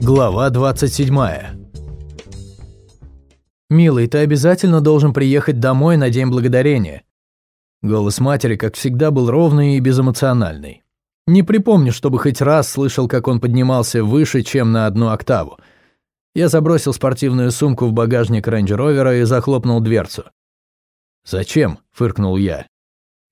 Глава 27. «Милый, ты обязательно должен приехать домой на День Благодарения». Голос матери, как всегда, был ровный и безэмоциональный. Не припомню, чтобы хоть раз слышал, как он поднимался выше, чем на одну октаву. Я забросил спортивную сумку в багажник рейндж-ровера и захлопнул дверцу. «Зачем?» – фыркнул я.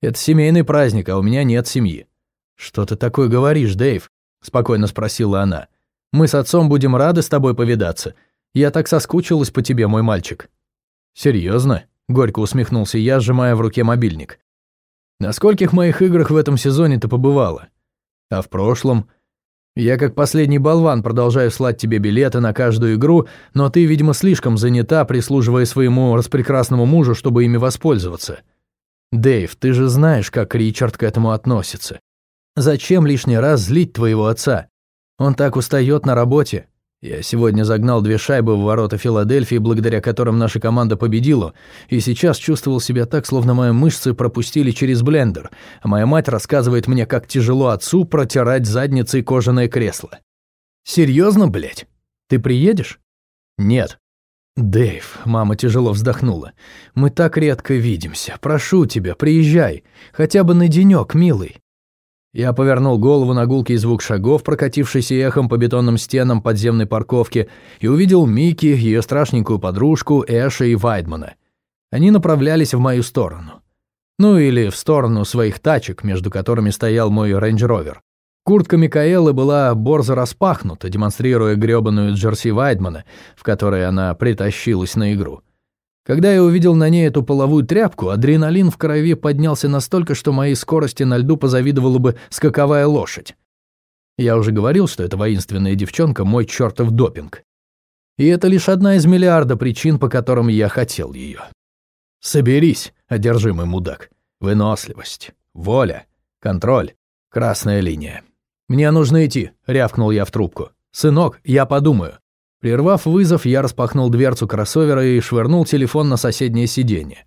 «Это семейный праздник, а у меня нет семьи». «Что ты такое говоришь, Дэйв?» – спокойно спросила она. Мы с отцом будем рады с тобой повидаться. Я так соскучилась по тебе, мой мальчик». «Серьезно?» – горько усмехнулся я, сжимая в руке мобильник. «На скольких моих играх в этом сезоне ты побывала? А в прошлом?» «Я как последний болван продолжаю слать тебе билеты на каждую игру, но ты, видимо, слишком занята, прислуживая своему распрекрасному мужу, чтобы ими воспользоваться. Дэйв, ты же знаешь, как Ричард к этому относится. Зачем лишний раз злить твоего отца? Он так устает на работе. Я сегодня загнал две шайбы в ворота Филадельфии, благодаря которым наша команда победила, и сейчас чувствовал себя так, словно мои мышцы пропустили через блендер, а моя мать рассказывает мне, как тяжело отцу протирать задницей кожаное кресло. Серьезно, блядь? Ты приедешь? Нет. Дэйв, мама тяжело вздохнула. Мы так редко видимся. Прошу тебя, приезжай. Хотя бы на денек, милый. Я повернул голову на гулкий звук шагов, прокатившийся эхом по бетонным стенам подземной парковки, и увидел Микки, ее страшненькую подружку, Эша и Вайдмана. Они направлялись в мою сторону. Ну или в сторону своих тачек, между которыми стоял мой рейндж-ровер. Куртка Микаэлы была борзо распахнута, демонстрируя грёбаную джерси Вайдмана, в которой она притащилась на игру. Когда я увидел на ней эту половую тряпку, адреналин в крови поднялся настолько, что моей скорости на льду позавидовала бы скаковая лошадь. Я уже говорил, что эта воинственная девчонка – мой чертов допинг. И это лишь одна из миллиарда причин, по которым я хотел ее. Соберись, одержимый мудак. Выносливость, воля, контроль, красная линия. «Мне нужно идти», – рявкнул я в трубку. «Сынок, я подумаю». Прервав вызов, я распахнул дверцу кроссовера и швырнул телефон на соседнее сиденье.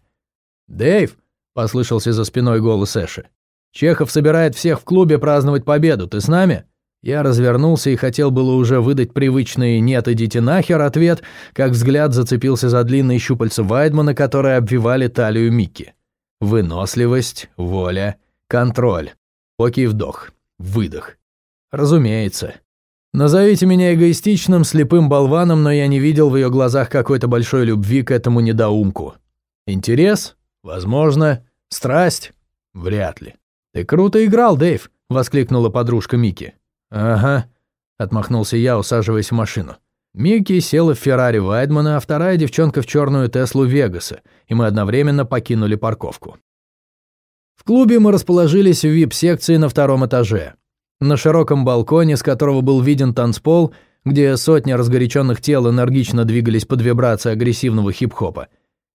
«Дэйв!» – послышался за спиной голос Эши. «Чехов собирает всех в клубе праздновать победу. Ты с нами?» Я развернулся и хотел было уже выдать привычный «нет, идите нахер» ответ, как взгляд зацепился за длинные щупальца Вайдмана, которые обвивали талию Микки. Выносливость, воля, контроль. Окей, вдох, выдох. Разумеется. Назовите меня эгоистичным, слепым болваном, но я не видел в ее глазах какой-то большой любви к этому недоумку. Интерес? Возможно. Страсть? Вряд ли. «Ты круто играл, Дэйв!» — воскликнула подружка Микки. «Ага», — отмахнулся я, усаживаясь в машину. Микки села в Феррари Вайдмана, а вторая девчонка в черную Теслу Вегаса, и мы одновременно покинули парковку. В клубе мы расположились в вип-секции на втором этаже. На широком балконе, с которого был виден танцпол, где сотни разгоряченных тел энергично двигались под вибрации агрессивного хип-хопа.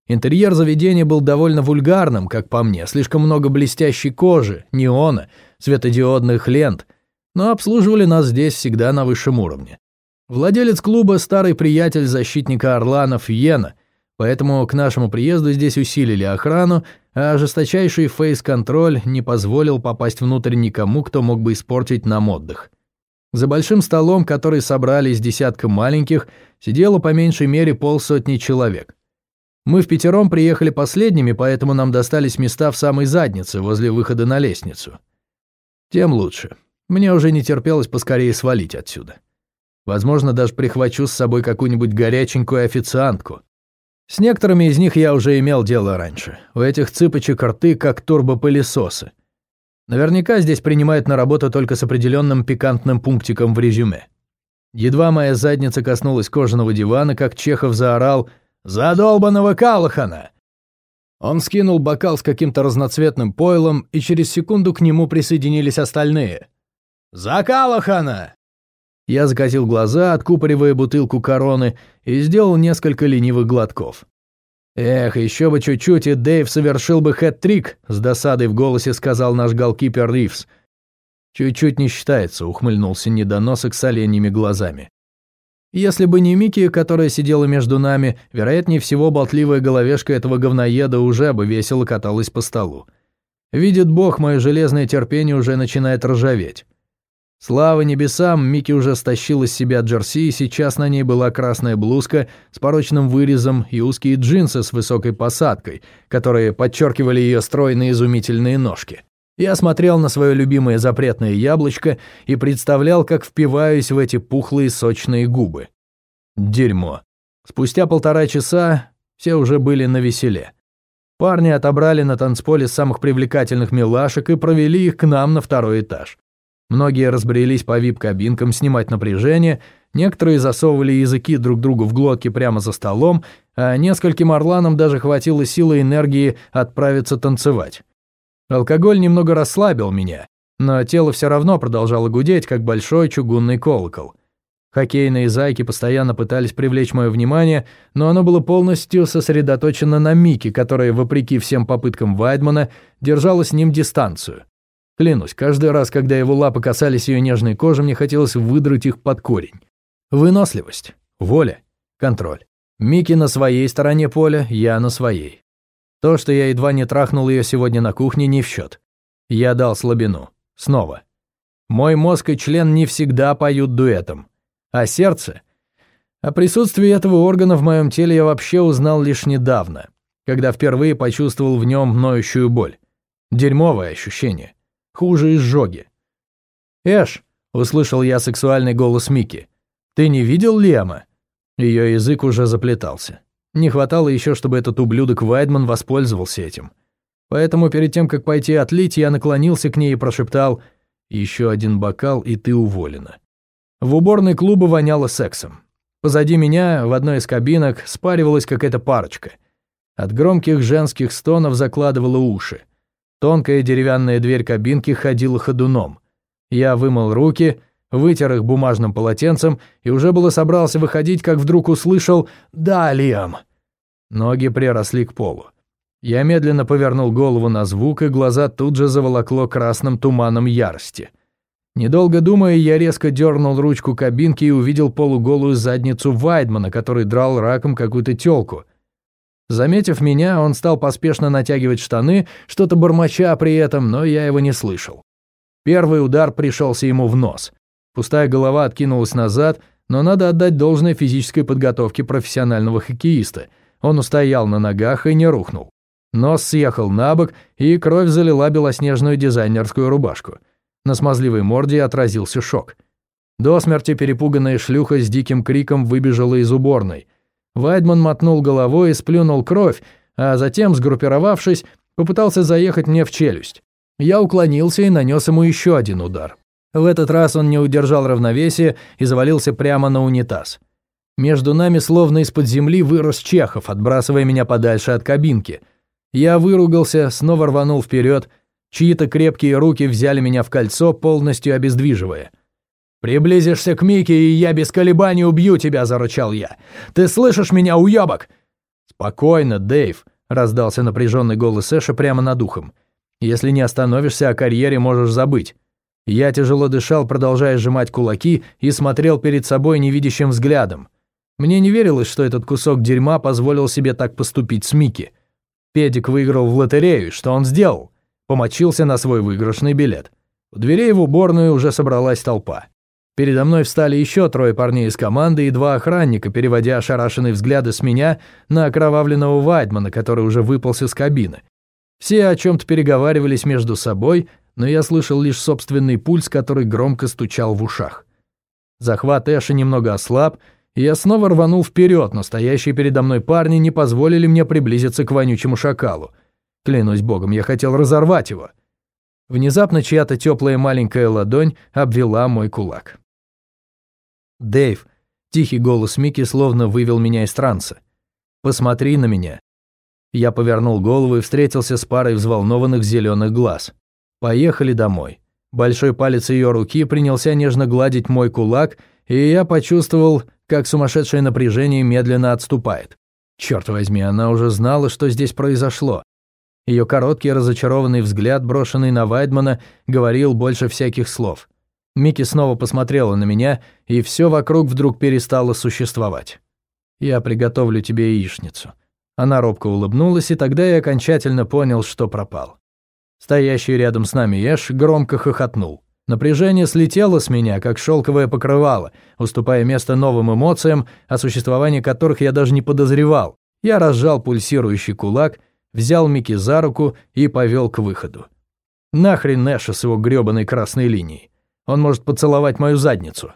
Интерьер заведения был довольно вульгарным, как по мне, слишком много блестящей кожи, неона, светодиодных лент, но обслуживали нас здесь всегда на высшем уровне. Владелец клуба – старый приятель защитника Орланов Йена – Поэтому к нашему приезду здесь усилили охрану, а жесточайший фейс-контроль не позволил попасть внутрь никому, кто мог бы испортить нам отдых. За большим столом, который собрали из десятка маленьких, сидело по меньшей мере полсотни человек. Мы в пятером приехали последними, поэтому нам достались места в самой заднице, возле выхода на лестницу. Тем лучше. Мне уже не терпелось поскорее свалить отсюда. Возможно, даже прихвачу с собой какую-нибудь горяченькую официантку. С некоторыми из них я уже имел дело раньше. У этих цыпочек рты как турбопылесосы. Наверняка здесь принимают на работу только с определенным пикантным пунктиком в резюме. Едва моя задница коснулась кожаного дивана, как Чехов заорал «Задолбанного Калахана!». Он скинул бокал с каким-то разноцветным пойлом, и через секунду к нему присоединились остальные. «За Калахана!» Я закатил глаза, откупоривая бутылку короны, и сделал несколько ленивых глотков. «Эх, еще бы чуть-чуть, и Дэйв совершил бы хэт-трик», — с досадой в голосе сказал наш голкипер Ривз. «Чуть-чуть не считается», — ухмыльнулся недоносок с оленьими глазами. Если бы не Микки, которая сидела между нами, вероятнее всего болтливая головешка этого говноеда уже бы весело каталась по столу. Видит бог, мое железное терпение уже начинает ржаветь. Слава небесам, Микки уже стащила с себя джерси, и сейчас на ней была красная блузка с порочным вырезом и узкие джинсы с высокой посадкой, которые подчеркивали ее стройные изумительные ножки. Я смотрел на свое любимое запретное яблочко и представлял, как впиваюсь в эти пухлые сочные губы. Дерьмо. Спустя полтора часа все уже были на веселе. Парни отобрали на танцполе самых привлекательных милашек и провели их к нам на второй этаж. Многие разбрелись по вип-кабинкам снимать напряжение, некоторые засовывали языки друг другу в глотки прямо за столом, а нескольким орланам даже хватило силы и энергии отправиться танцевать. Алкоголь немного расслабил меня, но тело все равно продолжало гудеть, как большой чугунный колокол. Хоккейные зайки постоянно пытались привлечь мое внимание, но оно было полностью сосредоточено на Мике, которая, вопреки всем попыткам Вайдмана, держала с ним дистанцию. Клянусь, каждый раз, когда его лапы касались ее нежной кожи, мне хотелось выдрать их под корень. Выносливость, воля, контроль. Микки на своей стороне поля, я на своей. То, что я едва не трахнул ее сегодня на кухне, не в счет. Я дал слабину. Снова. Мой мозг и член не всегда поют дуэтом. А сердце? О присутствии этого органа в моем теле я вообще узнал лишь недавно, когда впервые почувствовал в нем ноющую боль. Дерьмовое ощущение. Хуже изжоги. «Эш», — услышал я сексуальный голос Мики, — «ты не видел Лема?» Ее язык уже заплетался. Не хватало еще, чтобы этот ублюдок Вайдман воспользовался этим. Поэтому перед тем, как пойти отлить, я наклонился к ней и прошептал «Еще один бокал, и ты уволена». В уборной клуба воняло сексом. Позади меня, в одной из кабинок, спаривалась какая-то парочка. От громких женских стонов закладывало уши. Тонкая деревянная дверь кабинки ходила ходуном. Я вымыл руки, вытер их бумажным полотенцем и уже было собрался выходить, как вдруг услышал «Да, Лиам!». Ноги приросли к полу. Я медленно повернул голову на звук, и глаза тут же заволокло красным туманом ярости. Недолго думая, я резко дернул ручку кабинки и увидел полуголую задницу Вайдмана, который драл раком какую-то тёлку. Заметив меня, он стал поспешно натягивать штаны, что-то бормоча при этом, но я его не слышал. Первый удар пришелся ему в нос. Пустая голова откинулась назад, но надо отдать должное физической подготовке профессионального хоккеиста — он устоял на ногах и не рухнул. Нос съехал на бок, и кровь залила белоснежную дизайнерскую рубашку. На смазливой морде отразился шок. До смерти перепуганная шлюха с диким криком выбежала из уборной. Вайдман мотнул головой и сплюнул кровь, а затем, сгруппировавшись, попытался заехать мне в челюсть. Я уклонился и нанес ему еще один удар. В этот раз он не удержал равновесия и завалился прямо на унитаз. Между нами словно из-под земли вырос Чехов, отбрасывая меня подальше от кабинки. Я выругался, снова рванул вперед. Чьи-то крепкие руки взяли меня в кольцо, полностью обездвиживая. «Приблизишься к Мике, и я без колебаний убью тебя», — зарычал я. «Ты слышишь меня, уёбок?» «Спокойно, Дэйв», — раздался напряженный голос Эша прямо над ухом. «Если не остановишься, о карьере можешь забыть». Я тяжело дышал, продолжая сжимать кулаки, и смотрел перед собой невидящим взглядом. Мне не верилось, что этот кусок дерьма позволил себе так поступить с Микки. Педик выиграл в лотерею, что он сделал? Помочился на свой выигрышный билет. У дверей в уборную уже собралась толпа. Передо мной встали еще трое парней из команды и два охранника, переводя ошарашенные взгляды с меня на окровавленного Вайдмана, который уже выполз из кабины. Все о чем-то переговаривались между собой, но я слышал лишь собственный пульс, который громко стучал в ушах. Захват Эша немного ослаб, я снова рванул вперед, но стоящие передо мной парни не позволили мне приблизиться к вонючему шакалу. Клянусь богом, я хотел разорвать его. Внезапно чья-то теплая маленькая ладонь обвела мой кулак. «Дэйв», — тихий голос Микки словно вывел меня из транса. «Посмотри на меня». Я повернул голову и встретился с парой взволнованных зеленых глаз. «Поехали домой». Большой палец ее руки принялся нежно гладить мой кулак, и я почувствовал, как сумасшедшее напряжение медленно отступает. Черт возьми, она уже знала, что здесь произошло. Ее короткий разочарованный взгляд, брошенный на Вайдмана, говорил больше всяких слов. Микки снова посмотрела на меня, и все вокруг вдруг перестало существовать. «Я приготовлю тебе яичницу». Она робко улыбнулась, и тогда я окончательно понял, что пропал. Стоящий рядом с нами Эш громко хохотнул. Напряжение слетело с меня, как шелковое покрывало, уступая место новым эмоциям, о существовании которых я даже не подозревал. Я разжал пульсирующий кулак, взял Микки за руку и повел к выходу. Нахрен Нэша с его грёбаной красной линией. Он может поцеловать мою задницу.